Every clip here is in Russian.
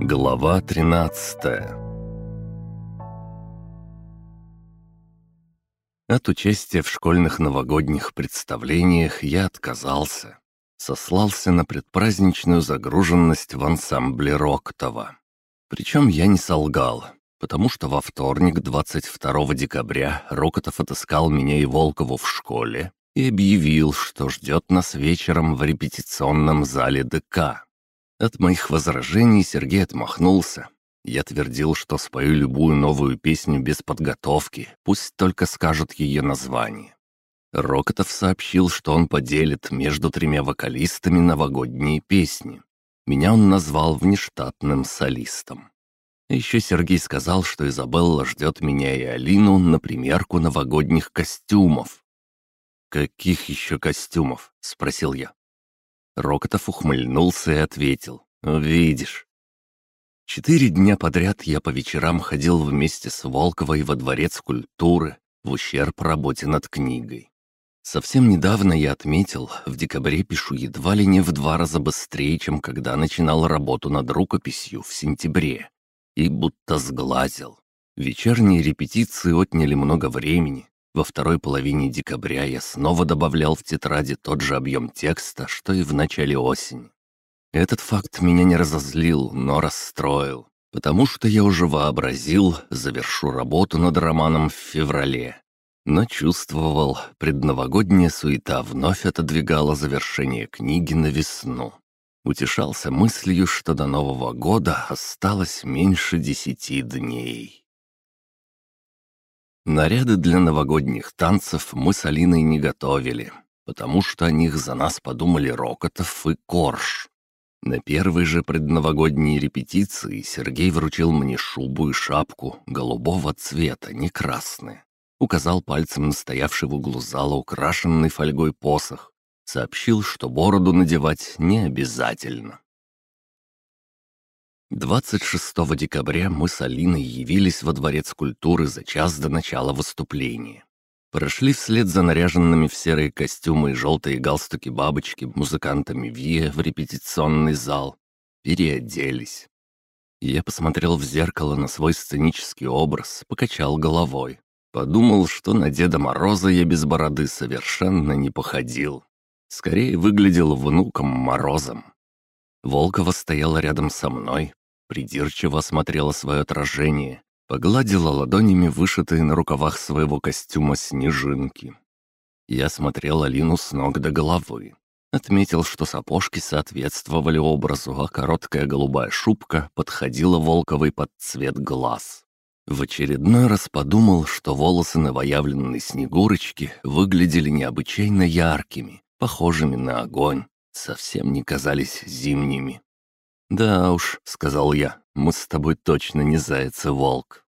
Глава 13 От участия в школьных новогодних представлениях я отказался. Сослался на предпраздничную загруженность в ансамбле Роктова. Причем я не солгал, потому что во вторник, 22 декабря, Рокотов отыскал меня и Волкову в школе и объявил, что ждет нас вечером в репетиционном зале ДК. От моих возражений Сергей отмахнулся. Я твердил, что спою любую новую песню без подготовки, пусть только скажут ее название. Рокотов сообщил, что он поделит между тремя вокалистами новогодние песни. Меня он назвал внештатным солистом. Еще Сергей сказал, что Изабелла ждет меня и Алину на примерку новогодних костюмов. «Каких еще костюмов?» — спросил я. Рокотов ухмыльнулся и ответил. «Видишь». Четыре дня подряд я по вечерам ходил вместе с Волковой во дворец культуры в ущерб работе над книгой. Совсем недавно я отметил, в декабре пишу едва ли не в два раза быстрее, чем когда начинал работу над рукописью в сентябре. И будто сглазил. Вечерние репетиции отняли много времени, во второй половине декабря я снова добавлял в тетради тот же объем текста, что и в начале осени. Этот факт меня не разозлил, но расстроил, потому что я уже вообразил, завершу работу над романом в феврале. Но чувствовал, предновогодняя суета вновь отодвигала завершение книги на весну. Утешался мыслью, что до Нового года осталось меньше десяти дней. Наряды для новогодних танцев мы с Алиной не готовили, потому что о них за нас подумали Рокотов и Корж. На первой же предновогодней репетиции Сергей вручил мне шубу и шапку голубого цвета, не красные. Указал пальцем на стоявший в углу зала украшенный фольгой посох. Сообщил, что бороду надевать не обязательно. 26 декабря мы с Алиной явились во Дворец культуры за час до начала выступления. Прошли вслед за наряженными в серые костюмы и желтые галстуки бабочки музыкантами Виа в репетиционный зал. Переоделись. Я посмотрел в зеркало на свой сценический образ, покачал головой. Подумал, что на Деда Мороза я без бороды совершенно не походил. Скорее выглядел внуком Морозом. Волкова стояла рядом со мной, придирчиво осмотрела свое отражение, погладила ладонями вышитые на рукавах своего костюма снежинки. Я смотрел Алину с ног до головы. Отметил, что сапожки соответствовали образу, а короткая голубая шубка подходила Волковой под цвет глаз. В очередной раз подумал, что волосы новоявленной Снегурочки выглядели необычайно яркими, похожими на огонь, совсем не казались зимними. «Да уж», — сказал я, — «мы с тобой точно не заяц и волк».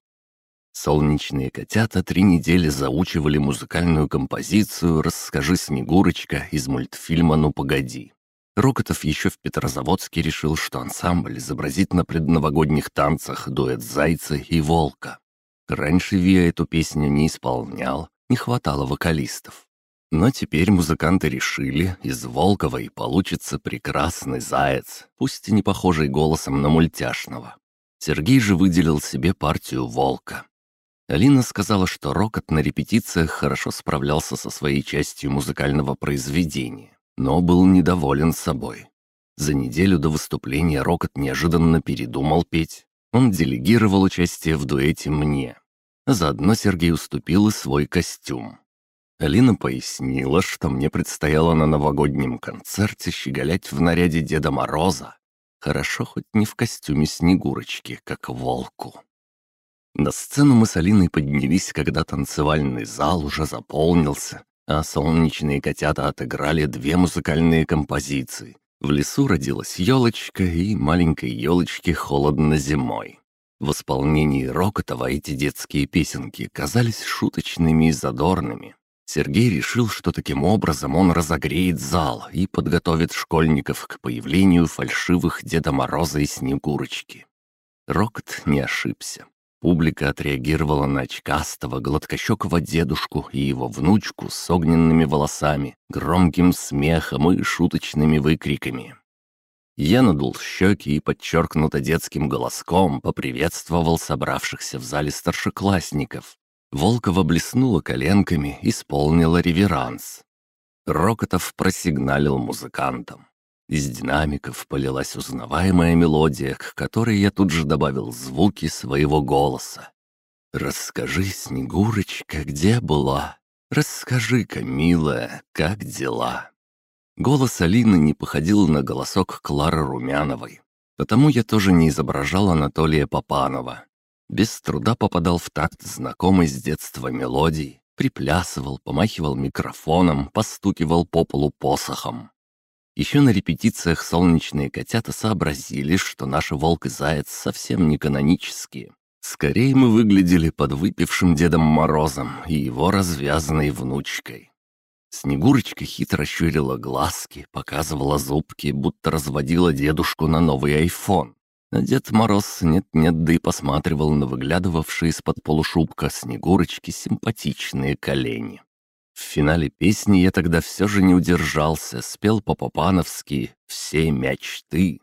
Солнечные котята три недели заучивали музыкальную композицию «Расскажи, Снегурочка» из мультфильма «Ну погоди». Рокотов еще в Петрозаводске решил, что ансамбль изобразит на предновогодних танцах дуэт «Зайца» и «Волка». Раньше Виа эту песню не исполнял, не хватало вокалистов. Но теперь музыканты решили, из Волковой получится прекрасный заяц, пусть и не похожий голосом на мультяшного. Сергей же выделил себе партию волка. Алина сказала, что Рокот на репетициях хорошо справлялся со своей частью музыкального произведения, но был недоволен собой. За неделю до выступления Рокот неожиданно передумал петь. Он делегировал участие в дуэте мне. Заодно Сергей уступил и свой костюм. Алина пояснила, что мне предстояло на новогоднем концерте щеголять в наряде Деда Мороза. Хорошо хоть не в костюме Снегурочки, как волку. На сцену мы с Алиной поднялись, когда танцевальный зал уже заполнился, а солнечные котята отыграли две музыкальные композиции. В лесу родилась елочка, и маленькой елочке холодно зимой. В исполнении Рокотова эти детские песенки казались шуточными и задорными. Сергей решил, что таким образом он разогреет зал и подготовит школьников к появлению фальшивых Деда Мороза и Снегурочки. Рокот не ошибся. Публика отреагировала на очкастого, гладкощекого дедушку и его внучку с огненными волосами, громким смехом и шуточными выкриками. Я надул щеки и подчеркнуто детским голоском поприветствовал собравшихся в зале старшеклассников. Волкова блеснула коленками, исполнила реверанс. Рокотов просигналил музыкантам. Из динамиков полилась узнаваемая мелодия, к которой я тут же добавил звуки своего голоса. «Расскажи, Снегурочка, где была? Расскажи-ка, милая, как дела?» Голос Алины не походил на голосок Клары Румяновой. Потому я тоже не изображал Анатолия Попанова. Без труда попадал в такт знакомой с детства мелодий, приплясывал, помахивал микрофоном, постукивал по полу посохом. Еще на репетициях солнечные котята сообразили, что наши волк и заяц совсем не канонические. Скорее мы выглядели под выпившим Дедом Морозом и его развязанной внучкой. Снегурочка хитро щурила глазки, показывала зубки, будто разводила дедушку на новый айфон. Дед Мороз нет-нет, да и посматривал на выглядывавшие из-под полушубка Снегурочки симпатичные колени. В финале песни я тогда все же не удержался, спел по-попановски «Все мечты».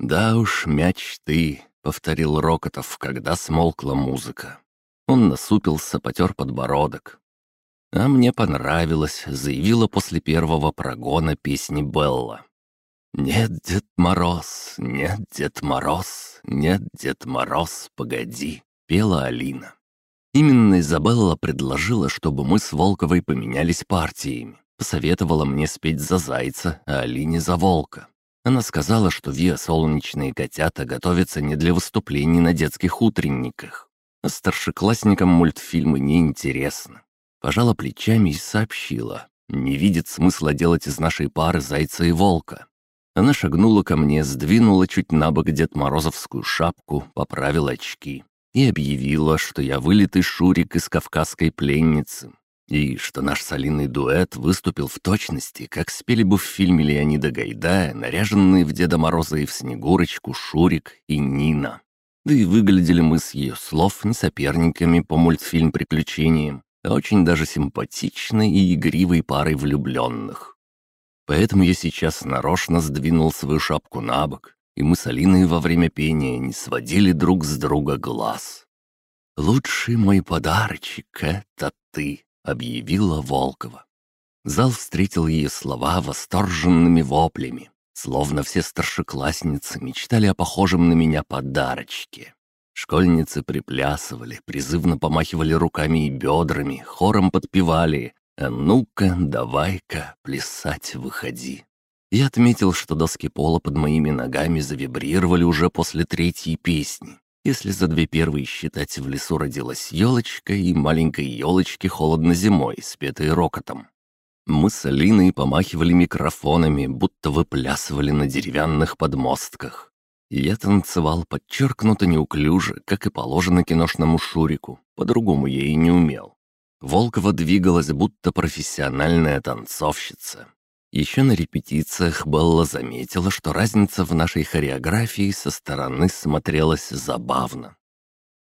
«Да уж, мечты», — повторил Рокотов, когда смолкла музыка. Он насупился, потер подбородок. А мне понравилось, заявила после первого прогона песни Белла. «Нет, Дед Мороз, нет, Дед Мороз, нет, Дед Мороз, погоди», — пела Алина. Именно Изабелла предложила, чтобы мы с Волковой поменялись партиями. Посоветовала мне спеть за Зайца, а Алине за Волка. Она сказала, что Виа «Солнечные котята» готовятся не для выступлений на детских утренниках. А старшеклассникам мультфильмы неинтересны пожала плечами и сообщила. Не видит смысла делать из нашей пары зайца и волка. Она шагнула ко мне, сдвинула чуть на бок Дед Морозовскую шапку, поправила очки и объявила, что я вылитый Шурик из кавказской пленницы, и что наш солиный дуэт выступил в точности, как спели бы в фильме Леонида Гайдая, наряженные в Деда Мороза и в Снегурочку Шурик и Нина. Да и выглядели мы с ее слов не соперниками по мультфильм «Приключениям», очень даже симпатичной и игривой парой влюбленных. Поэтому я сейчас нарочно сдвинул свою шапку на бок, и мы с Алиной во время пения не сводили друг с друга глаз. «Лучший мой подарочек — это ты», — объявила Волкова. Зал встретил ее слова восторженными воплями, словно все старшеклассницы мечтали о похожем на меня подарочке. Школьницы приплясывали, призывно помахивали руками и бедрами, хором подпевали «А ну-ка, давай-ка, плясать выходи». Я отметил, что доски пола под моими ногами завибрировали уже после третьей песни. Если за две первые считать «В лесу родилась елочка» и «Маленькой елочки холодно зимой», спетые рокотом. Мы с Алиной помахивали микрофонами, будто выплясывали на деревянных подмостках. Я танцевал подчеркнуто неуклюже, как и положено киношному Шурику, по-другому я и не умел. Волкова двигалась, будто профессиональная танцовщица. Еще на репетициях Белла заметила, что разница в нашей хореографии со стороны смотрелась забавно.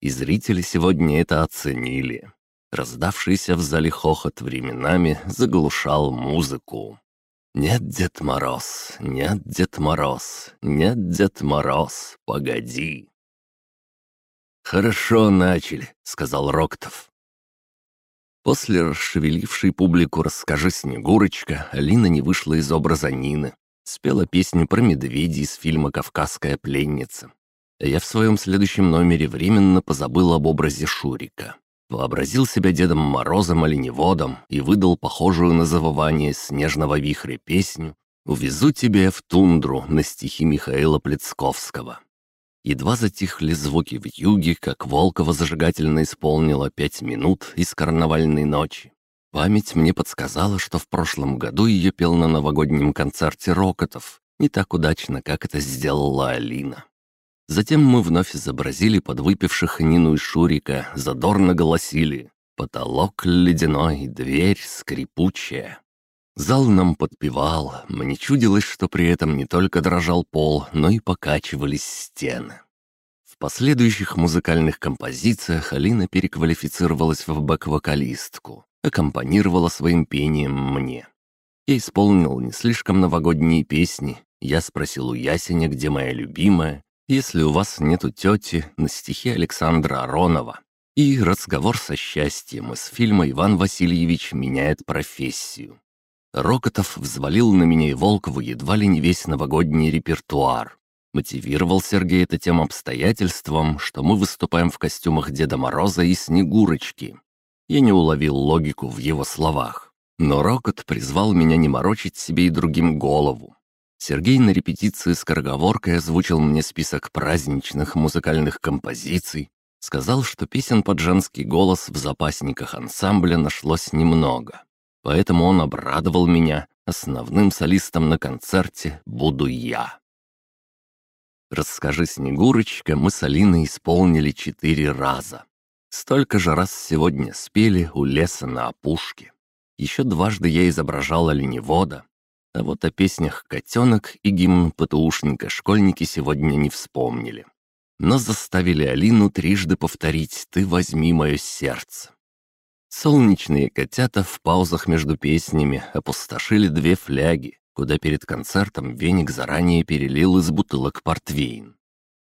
И зрители сегодня это оценили. Раздавшийся в зале хохот временами заглушал музыку. «Нет, Дед Мороз, нет, Дед Мороз, нет, Дед Мороз, погоди!» «Хорошо начали», — сказал Роктов. После расшевелившей публику «Расскажи, Снегурочка» Алина не вышла из образа Нины. Спела песню про медведей из фильма «Кавказская пленница». Я в своем следующем номере временно позабыл об образе Шурика вообразил себя Дедом Морозом оленеводом и выдал похожую на завывание снежного вихря песню «Увезу тебя в тундру» на стихи Михаила Плецковского. Едва затихли звуки в юге, как Волкова зажигательно исполнила пять минут из карнавальной ночи. Память мне подсказала, что в прошлом году ее пел на новогоднем концерте Рокотов, не так удачно, как это сделала Алина. Затем мы вновь изобразили подвыпивших Нину и Шурика, задорно голосили. Потолок ледяной, дверь скрипучая. Зал нам подпевал, мне чудилось, что при этом не только дрожал пол, но и покачивались стены. В последующих музыкальных композициях Алина переквалифицировалась в бэк-вокалистку, аккомпанировала своим пением мне. Я исполнил не слишком новогодние песни, Я спросил у Ясеня, где моя любимая, если у вас нету тети, на стихи Александра Аронова. И разговор со счастьем из фильма «Иван Васильевич меняет профессию». Рокотов взвалил на меня и Волкову едва ли не весь новогодний репертуар. Мотивировал Сергей это тем обстоятельством, что мы выступаем в костюмах Деда Мороза и Снегурочки. Я не уловил логику в его словах. Но Рокот призвал меня не морочить себе и другим голову. Сергей на репетиции с короговоркой озвучил мне список праздничных музыкальных композиций, сказал, что песен под женский голос в запасниках ансамбля нашлось немного. Поэтому он обрадовал меня, основным солистом на концерте буду я. «Расскажи, Снегурочка» мы с Алиной исполнили четыре раза. Столько же раз сегодня спели у леса на опушке. Еще дважды я изображал оленевода, а вот о песнях «Котенок» и гимн ПТУшника школьники сегодня не вспомнили. Но заставили Алину трижды повторить «Ты возьми мое сердце». Солнечные котята в паузах между песнями опустошили две фляги, куда перед концертом веник заранее перелил из бутылок портвейн.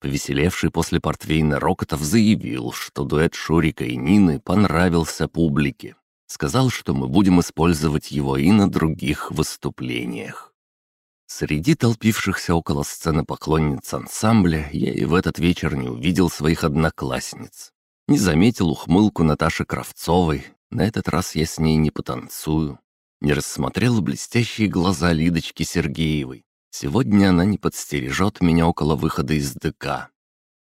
Повеселевший после портвейна Рокотов заявил, что дуэт Шурика и Нины понравился публике, Сказал, что мы будем использовать его и на других выступлениях. Среди толпившихся около сцены поклонниц ансамбля я и в этот вечер не увидел своих одноклассниц. Не заметил ухмылку Наташи Кравцовой, на этот раз я с ней не потанцую. Не рассмотрел блестящие глаза Лидочки Сергеевой. Сегодня она не подстережет меня около выхода из ДК.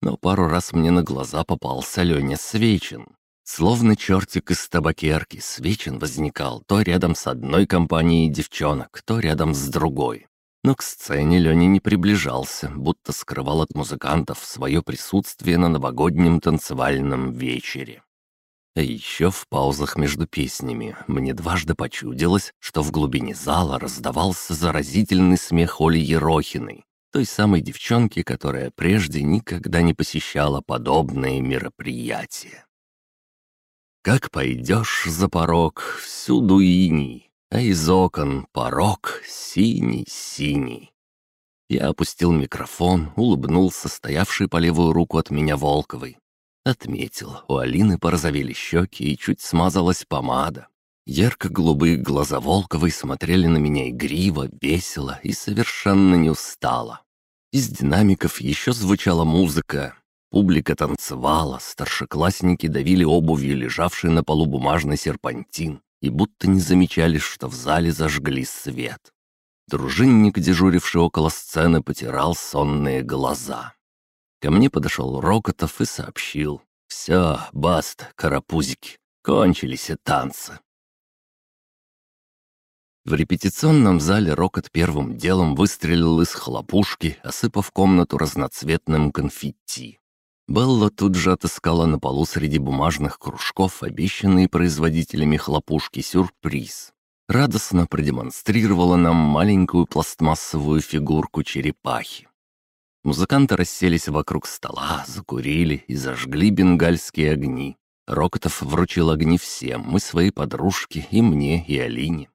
Но пару раз мне на глаза попался Леня Свечин. Словно чертик из табакерки, Свечин возникал то рядом с одной компанией девчонок, то рядом с другой. Но к сцене Леня не приближался, будто скрывал от музыкантов свое присутствие на новогоднем танцевальном вечере. А еще в паузах между песнями мне дважды почудилось, что в глубине зала раздавался заразительный смех Оли Ерохиной, той самой девчонки, которая прежде никогда не посещала подобные мероприятия. Как пойдешь за порог, всюду иней, а из окон порог синий-синий. Я опустил микрофон, улыбнулся стоявший по левую руку от меня Волковой. Отметил, у Алины порозовели щеки и чуть смазалась помада. Ярко-голубые глаза Волковой смотрели на меня игриво, весело и совершенно не устало. Из динамиков еще звучала музыка, Публика танцевала, старшеклассники давили обувью лежавший на полу бумажный серпантин и будто не замечали, что в зале зажгли свет. Дружинник, дежуривший около сцены, потирал сонные глаза. Ко мне подошел Рокотов и сообщил. «Все, баст, карапузики, кончились и танцы». В репетиционном зале Рокот первым делом выстрелил из хлопушки, осыпав комнату разноцветным конфетти. Белла тут же отыскала на полу среди бумажных кружков обещанные производителями хлопушки сюрприз. Радостно продемонстрировала нам маленькую пластмассовую фигурку черепахи. Музыканты расселись вокруг стола, закурили и зажгли бенгальские огни. Рокотов вручил огни всем, мы своей подружке, и мне, и Алине.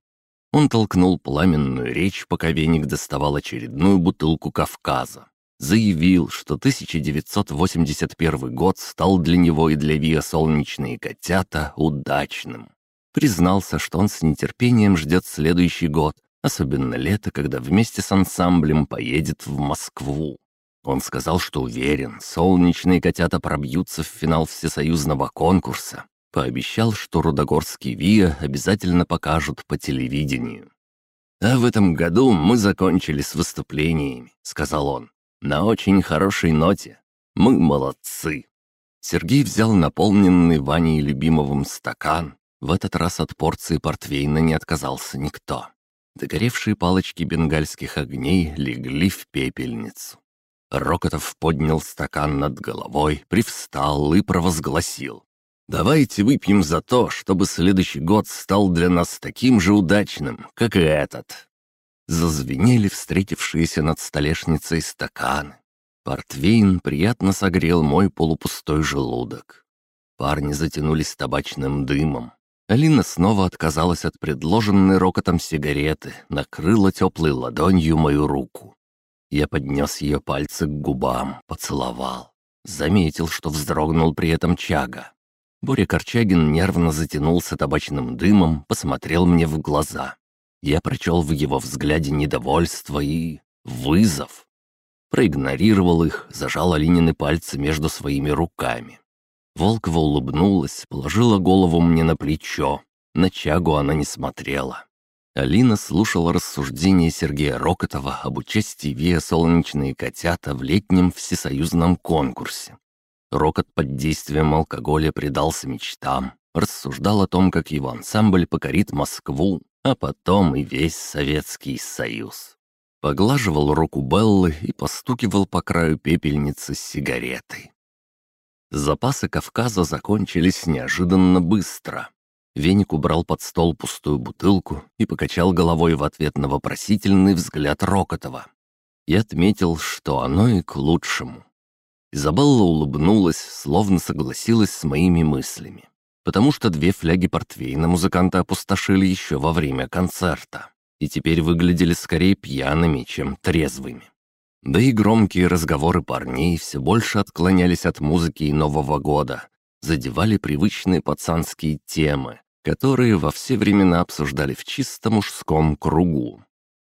Он толкнул пламенную речь, пока веник доставал очередную бутылку Кавказа заявил, что 1981 год стал для него и для Виа «Солнечные котята» удачным. Признался, что он с нетерпением ждет следующий год, особенно лето, когда вместе с ансамблем поедет в Москву. Он сказал, что уверен, солнечные котята пробьются в финал всесоюзного конкурса. Пообещал, что Рудогорский ВИА обязательно покажут по телевидению. «А в этом году мы закончили с выступлениями», — сказал он. На очень хорошей ноте. Мы молодцы. Сергей взял наполненный Ваней любимовым стакан. В этот раз от порции портвейна не отказался никто. Догоревшие палочки бенгальских огней легли в пепельницу. Рокотов поднял стакан над головой, привстал и провозгласил. «Давайте выпьем за то, чтобы следующий год стал для нас таким же удачным, как и этот». Зазвенели встретившиеся над столешницей стаканы. Портвейн приятно согрел мой полупустой желудок. Парни затянулись табачным дымом. Алина снова отказалась от предложенной рокотом сигареты, накрыла теплой ладонью мою руку. Я поднес ее пальцы к губам, поцеловал. Заметил, что вздрогнул при этом Чага. Боря Корчагин нервно затянулся табачным дымом, посмотрел мне в глаза. Я прочел в его взгляде недовольство и... вызов. Проигнорировал их, зажал Алинины пальцы между своими руками. Волкова улыбнулась, положила голову мне на плечо. На Чагу она не смотрела. Алина слушала рассуждения Сергея Рокотова об участии ВИА «Солнечные котята» в летнем всесоюзном конкурсе. Рокот под действием алкоголя предался мечтам, рассуждал о том, как его ансамбль покорит Москву, а потом и весь Советский Союз. Поглаживал руку Беллы и постукивал по краю пепельницы с сигаретой. Запасы Кавказа закончились неожиданно быстро. Веник убрал под стол пустую бутылку и покачал головой в ответ на вопросительный взгляд Рокотова. И отметил, что оно и к лучшему. Изабелла улыбнулась, словно согласилась с моими мыслями. Потому что две фляги портвейна музыканты опустошили еще во время концерта. И теперь выглядели скорее пьяными, чем трезвыми. Да и громкие разговоры парней все больше отклонялись от музыки и Нового года, задевали привычные пацанские темы, которые во все времена обсуждали в чисто мужском кругу.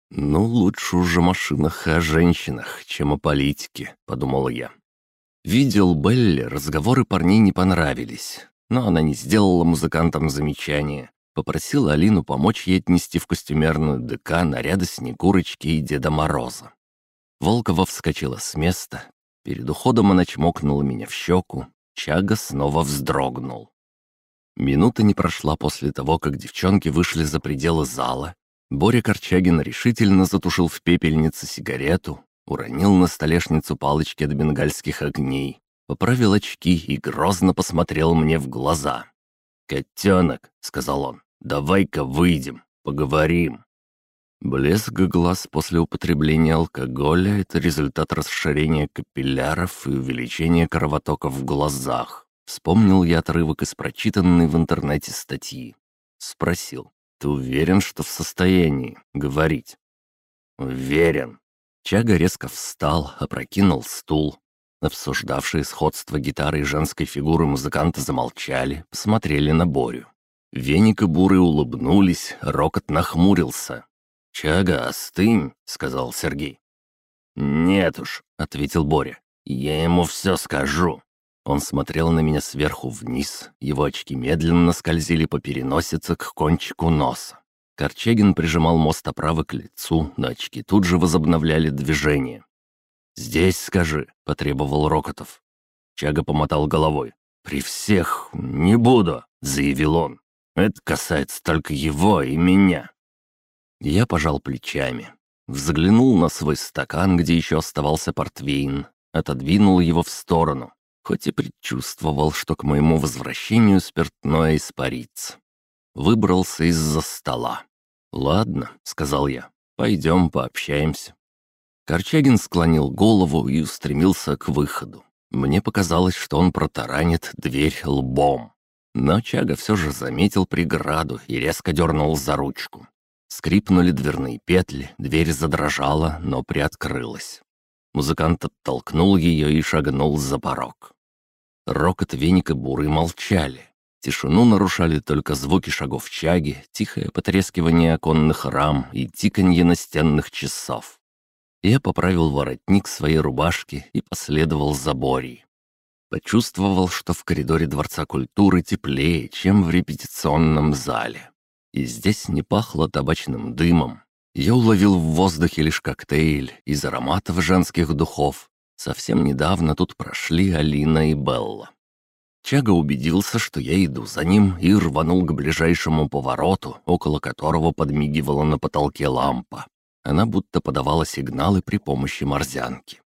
«Ну, лучше уже о машинах и о женщинах, чем о политике», — подумал я. Видел Белли, разговоры парней не понравились, но она не сделала музыкантам замечания. Попросила Алину помочь ей отнести в костюмерную ДК наряды Снегурочки и Деда Мороза. Волкова вскочила с места. Перед уходом она чмокнула меня в щеку. Чага снова вздрогнул. Минута не прошла после того, как девчонки вышли за пределы зала. Боря Корчагин решительно затушил в пепельнице сигарету, уронил на столешницу палочки от бенгальских огней, поправил очки и грозно посмотрел мне в глаза. «Котенок», — сказал он, — «давай-ка выйдем, поговорим». Блеск глаз после употребления алкоголя — это результат расширения капилляров и увеличения кровотока в глазах. Вспомнил я отрывок из прочитанной в интернете статьи. Спросил, «Ты уверен, что в состоянии говорить?» «Уверен». Чага резко встал, опрокинул стул. Обсуждавшие сходство гитары и женской фигуры музыканты замолчали, посмотрели на Борю. Веник и Буры улыбнулись, Рокот нахмурился. «Чага, остынь», — сказал Сергей. «Нет уж», — ответил Боря. «Я ему все скажу. Он смотрел на меня сверху вниз, его очки медленно скользили по переносице к кончику носа. Корчагин прижимал мост оправы к лицу, но очки тут же возобновляли движение. «Здесь скажи», — потребовал Рокотов. Чага помотал головой. «При всех не буду», — заявил он. «Это касается только его и меня». Я пожал плечами. Взглянул на свой стакан, где еще оставался портвейн, отодвинул его в сторону хоть и предчувствовал, что к моему возвращению спиртное испарится. Выбрался из-за стола. «Ладно», — сказал я, — «пойдем пообщаемся». Корчагин склонил голову и устремился к выходу. Мне показалось, что он протаранит дверь лбом. Но Чага все же заметил преграду и резко дернул за ручку. Скрипнули дверные петли, дверь задрожала, но приоткрылась. Музыкант оттолкнул ее и шагнул за порог. Рокот веника буры молчали. Тишину нарушали только звуки шагов чаги, тихое потрескивание оконных рам и тиканье настенных часов. Я поправил воротник своей рубашки и последовал за Борей. Почувствовал, что в коридоре Дворца культуры теплее, чем в репетиционном зале. И здесь не пахло табачным дымом, я уловил в воздухе лишь коктейль из ароматов женских духов. Совсем недавно тут прошли Алина и Белла. Чага убедился, что я иду за ним, и рванул к ближайшему повороту, около которого подмигивала на потолке лампа. Она будто подавала сигналы при помощи морзянки.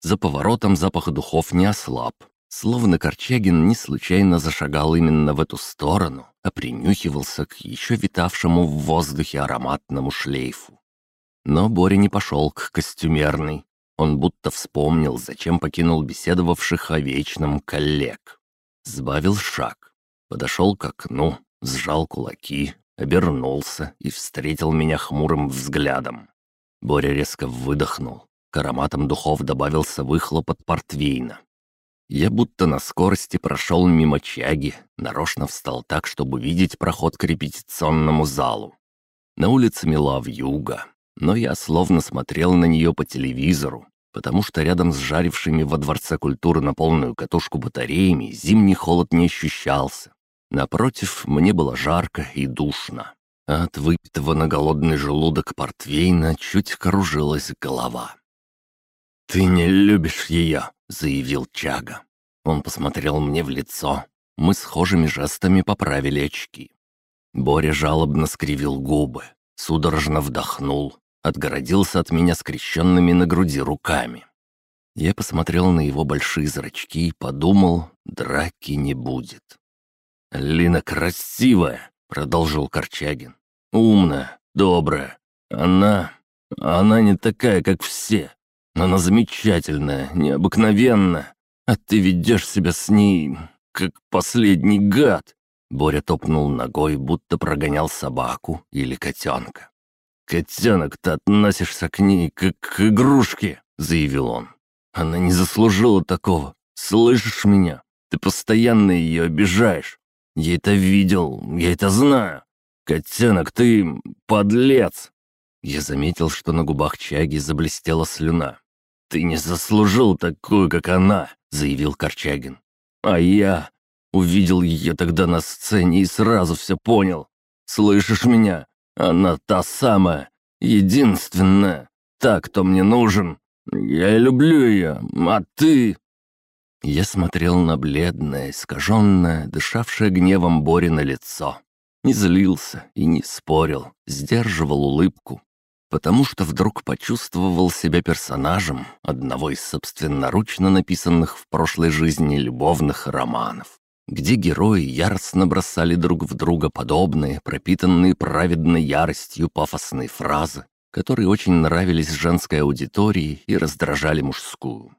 За поворотом запах духов не ослаб, Словно Корчагин не случайно зашагал именно в эту сторону, а принюхивался к еще витавшему в воздухе ароматному шлейфу. Но Боря не пошел к костюмерной. Он будто вспомнил, зачем покинул беседовавших о вечном коллег. Сбавил шаг, подошел к окну, сжал кулаки, обернулся и встретил меня хмурым взглядом. Боря резко выдохнул. К ароматам духов добавился выхлоп от портвейна. Я будто на скорости прошел мимо чаги, нарочно встал так, чтобы видеть проход к репетиционному залу. На улице мела вьюга, но я словно смотрел на нее по телевизору, потому что рядом с жарившими во Дворце культуры на полную катушку батареями зимний холод не ощущался. Напротив, мне было жарко и душно. от выпитого на голодный желудок портвейна чуть кружилась голова. «Ты не любишь ее», — заявил Чага. Он посмотрел мне в лицо. Мы схожими жестами поправили очки. Боря жалобно скривил губы, судорожно вдохнул, отгородился от меня скрещенными на груди руками. Я посмотрел на его большие зрачки и подумал, драки не будет. «Лина красивая», — продолжил Корчагин. «Умная, добрая. Она... она не такая, как все. Она замечательная, необыкновенная. А ты ведешь себя с ней, как последний гад!» Боря топнул ногой, будто прогонял собаку или котенка. «Котенок, ты относишься к ней, как к игрушке!» — заявил он. «Она не заслужила такого. Слышишь меня? Ты постоянно ее обижаешь. Я это видел, я это знаю. Котенок, ты подлец!» Я заметил, что на губах Чаги заблестела слюна. «Ты не заслужил такую, как она», — заявил Корчагин. «А я увидел ее тогда на сцене и сразу все понял. Слышишь меня? Она та самая, единственная, та, кто мне нужен. Я люблю ее, а ты...» Я смотрел на бледное, искаженное, дышавшее гневом Борина лицо. Не злился и не спорил, сдерживал улыбку, потому что вдруг почувствовал себя персонажем одного из собственноручно написанных в прошлой жизни любовных романов, где герои яростно бросали друг в друга подобные, пропитанные праведной яростью пафосные фразы, которые очень нравились женской аудитории и раздражали мужскую.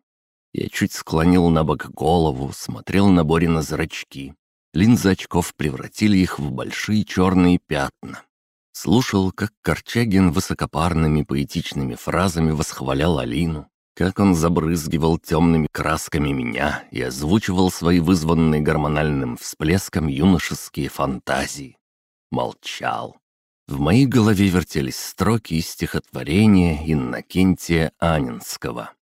Я чуть склонил на бок голову, смотрел на Борина зрачки. Линзы очков превратили их в большие черные пятна. Слушал, как Корчагин высокопарными поэтичными фразами восхвалял Алину, как он забрызгивал темными красками меня и озвучивал свои вызванные гормональным всплеском юношеские фантазии. Молчал. В моей голове вертелись строки из стихотворения Иннокентия Анинского.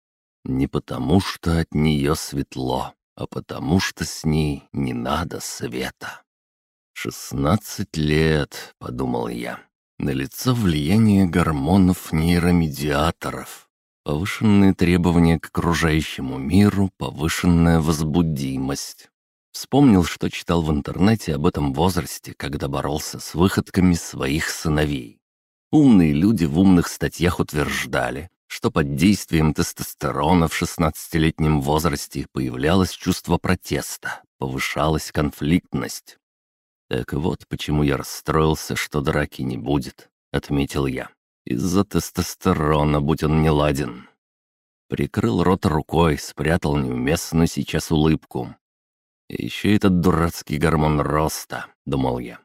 Не потому, что от нее светло, а потому, что с ней не надо света. «Шестнадцать лет», — подумал я. На лицо влияние гормонов-нейромедиаторов, повышенные требования к окружающему миру, повышенная возбудимость. Вспомнил, что читал в интернете об этом возрасте, когда боролся с выходками своих сыновей. Умные люди в умных статьях утверждали, что под действием тестостерона в 16-летнем возрасте появлялось чувство протеста, повышалась конфликтность. «Так вот, почему я расстроился, что драки не будет», — отметил я. «Из-за тестостерона, будь он не ладен». Прикрыл рот рукой, спрятал неуместную сейчас улыбку. Еще этот дурацкий гормон роста», — думал я.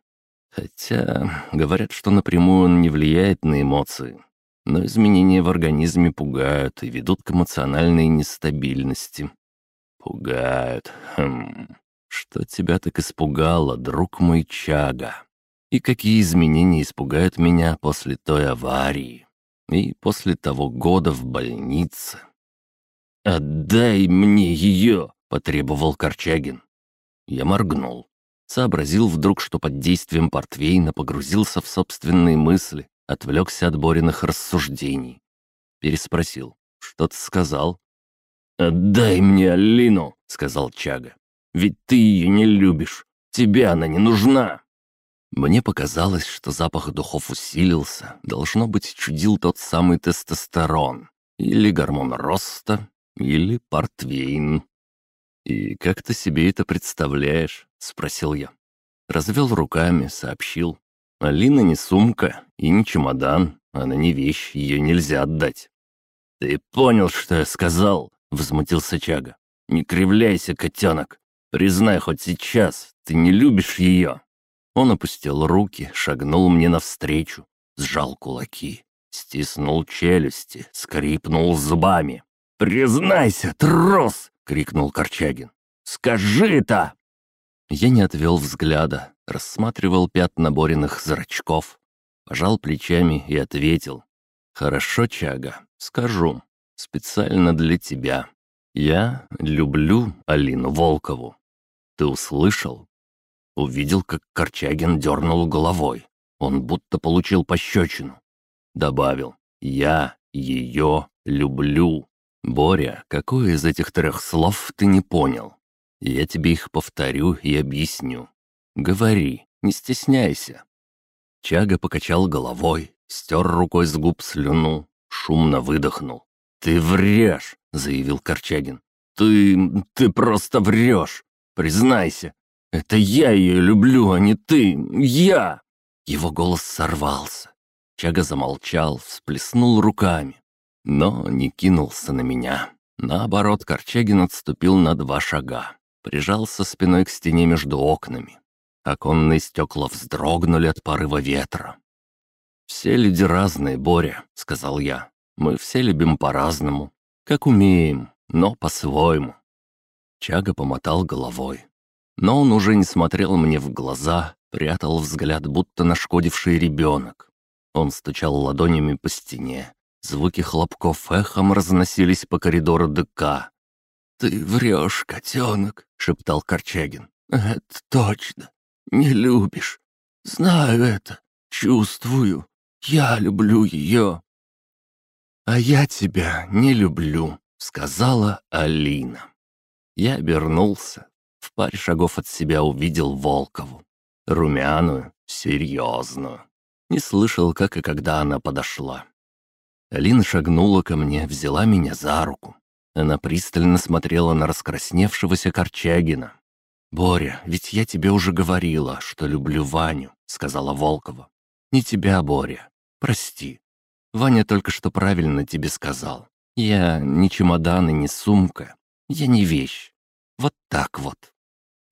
Хотя говорят, что напрямую он не влияет на эмоции, но изменения в организме пугают и ведут к эмоциональной нестабильности. Пугают, хм. Что тебя так испугало, друг мой Чага? И какие изменения испугают меня после той аварии? И после того года в больнице? «Отдай мне ее!» — потребовал Корчагин. Я моргнул. Сообразил вдруг, что под действием портвейна погрузился в собственные мысли, отвлекся от Бориных рассуждений. Переспросил. «Что ты сказал?» «Отдай мне Алину!» — сказал Чага. Ведь ты ее не любишь. Тебе она не нужна». Мне показалось, что запах духов усилился. Должно быть, чудил тот самый тестостерон. Или гормон роста, или портвейн. «И как ты себе это представляешь?» — спросил я. Развел руками, сообщил. «Алина не сумка и не чемодан. Она не вещь, ее нельзя отдать». «Ты понял, что я сказал?» — возмутился Чага. «Не кривляйся, котенок. Признай хоть сейчас, ты не любишь ее». Он опустил руки, шагнул мне навстречу, сжал кулаки. стиснул челюсти, скрипнул зубами. «Признайся, трус!» — крикнул Корчагин. «Скажи это!» Я не отвел взгляда, рассматривал пятна Бориных зрачков, пожал плечами и ответил. «Хорошо, Чага, скажу. Специально для тебя. Я люблю Алину Волкову. Ты услышал?» Увидел, как Корчагин дернул головой. Он будто получил пощечину. Добавил «Я ее люблю». «Боря, какое из этих трех слов ты не понял? Я тебе их повторю и объясню. Говори, не стесняйся». Чага покачал головой, стер рукой с губ слюну, шумно выдохнул. «Ты врешь!» — заявил Корчагин. «Ты... ты просто врешь! Признайся! Это я ее люблю, а не ты! Я!» Его голос сорвался. Чага замолчал, всплеснул руками но не кинулся на меня. Наоборот, Корчагин отступил на два шага, прижался спиной к стене между окнами. Оконные стекла вздрогнули от порыва ветра. «Все люди разные, Боря», — сказал я. «Мы все любим по-разному, как умеем, но по-своему». Чага помотал головой. Но он уже не смотрел мне в глаза, прятал взгляд, будто нашкодивший ребенок. Он стучал ладонями по стене, Звуки хлопков эхом разносились по коридору ДК. «Ты врешь, котенок», — шептал Корчагин. «Это точно. Не любишь. Знаю это. Чувствую. Я люблю ее». «А я тебя не люблю», — сказала Алина. Я обернулся. В паре шагов от себя увидел Волкову. Румяную, серьезную. Не слышал, как и когда она подошла. Алина шагнула ко мне, взяла меня за руку. Она пристально смотрела на раскрасневшегося Корчагина. «Боря, ведь я тебе уже говорила, что люблю Ваню», — сказала Волкова. «Не тебя, Боря. Прости. Ваня только что правильно тебе сказал. Я не чемодан и не сумка. Я не вещь. Вот так вот».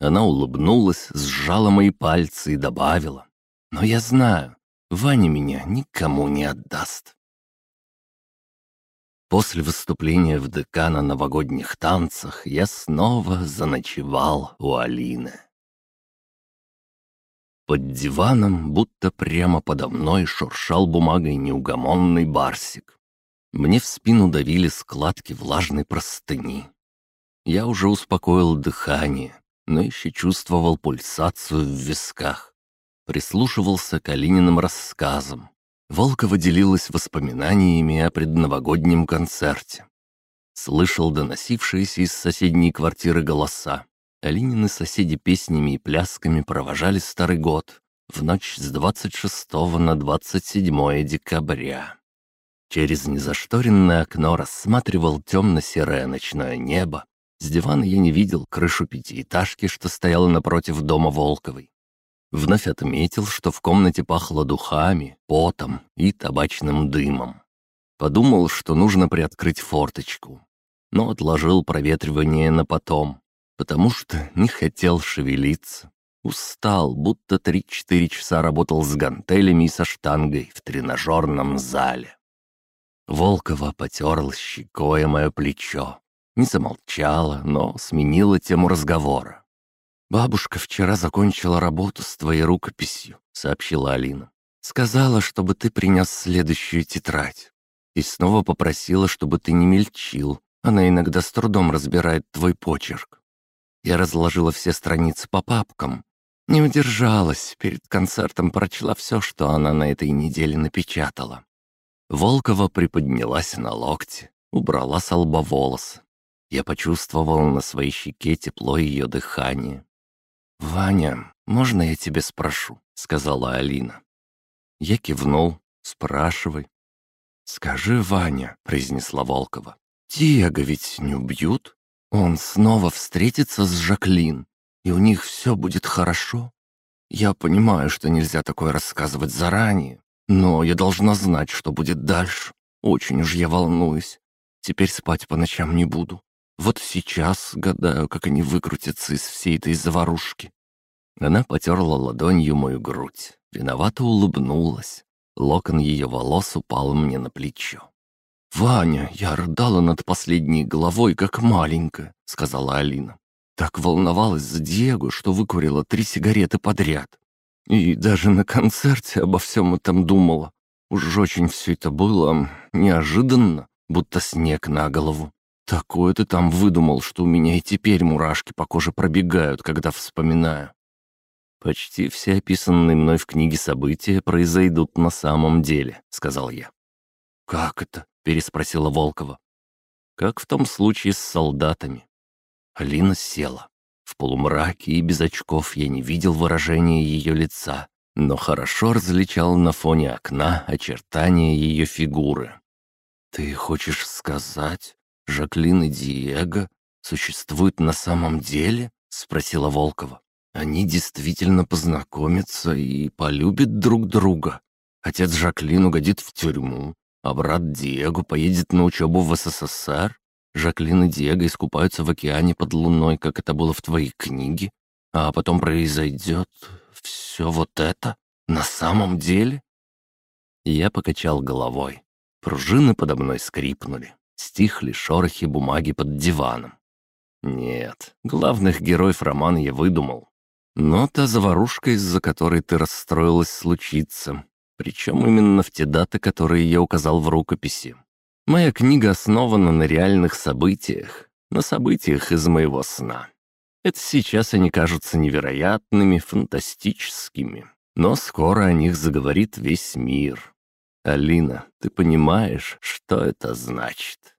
Она улыбнулась, сжала мои пальцы и добавила. «Но я знаю, Ваня меня никому не отдаст». После выступления в ДК на новогодних танцах я снова заночевал у Алины. Под диваном, будто прямо подо мной, шуршал бумагой неугомонный барсик. Мне в спину давили складки влажной простыни. Я уже успокоил дыхание, но еще чувствовал пульсацию в висках. Прислушивался к Алининым рассказам, Волкова делилась воспоминаниями о предновогоднем концерте. Слышал доносившиеся из соседней квартиры голоса. Алинины соседи песнями и плясками провожали Старый год в ночь с 26 на 27 декабря. Через незашторенное окно рассматривал темно-серое ночное небо. С дивана я не видел крышу пятиэтажки, что стояла напротив дома Волковой. Вновь отметил, что в комнате пахло духами, потом и табачным дымом. Подумал, что нужно приоткрыть форточку, но отложил проветривание на потом, потому что не хотел шевелиться. Устал, будто три-четыре часа работал с гантелями и со штангой в тренажерном зале. Волкова потерла щекой мое плечо. Не замолчала, но сменила тему разговора. «Бабушка вчера закончила работу с твоей рукописью», — сообщила Алина. «Сказала, чтобы ты принес следующую тетрадь. И снова попросила, чтобы ты не мельчил. Она иногда с трудом разбирает твой почерк. Я разложила все страницы по папкам. Не удержалась, перед концертом прочла все, что она на этой неделе напечатала». Волкова приподнялась на локте, убрала с лба волосы. Я почувствовал на своей щеке тепло ее дыхания. «Ваня, можно я тебе спрошу?» — сказала Алина. Я кивнул. «Спрашивай». «Скажи, Ваня», — произнесла Волкова, — «Диего ведь не убьют? Он снова встретится с Жаклин, и у них все будет хорошо? Я понимаю, что нельзя такое рассказывать заранее, но я должна знать, что будет дальше. Очень уж я волнуюсь. Теперь спать по ночам не буду. Вот сейчас гадаю, как они выкрутятся из всей этой заварушки. Она потерла ладонью мою грудь, виновато улыбнулась. Локон ее волос упал мне на плечо. «Ваня, я рыдала над последней головой, как маленькая», — сказала Алина. «Так волновалась за Диего, что выкурила три сигареты подряд. И даже на концерте обо всем этом думала. Уж очень все это было неожиданно, будто снег на голову. Такое ты там выдумал, что у меня и теперь мурашки по коже пробегают, когда вспоминаю. «Почти все описанные мной в книге события произойдут на самом деле», — сказал я. «Как это?» — переспросила Волкова. «Как в том случае с солдатами». Алина села. В полумраке и без очков я не видел выражения ее лица, но хорошо различал на фоне окна очертания ее фигуры. «Ты хочешь сказать, Жаклин и Диего существуют на самом деле?» — спросила Волкова. «Они действительно познакомятся и полюбят друг друга. Отец Жаклин угодит в тюрьму, а брат Диего поедет на учебу в СССР. Жаклин и Диего искупаются в океане под луной, как это было в твоей книге. А потом произойдет все вот это на самом деле?» Я покачал головой. Пружины подо мной скрипнули. Стихли шорохи бумаги под диваном. Нет, главных героев романа я выдумал. Но та заварушка, из-за которой ты расстроилась, случится. Причем именно в те даты, которые я указал в рукописи. Моя книга основана на реальных событиях, на событиях из моего сна. Это сейчас они кажутся невероятными, фантастическими. Но скоро о них заговорит весь мир. Алина, ты понимаешь, что это значит?»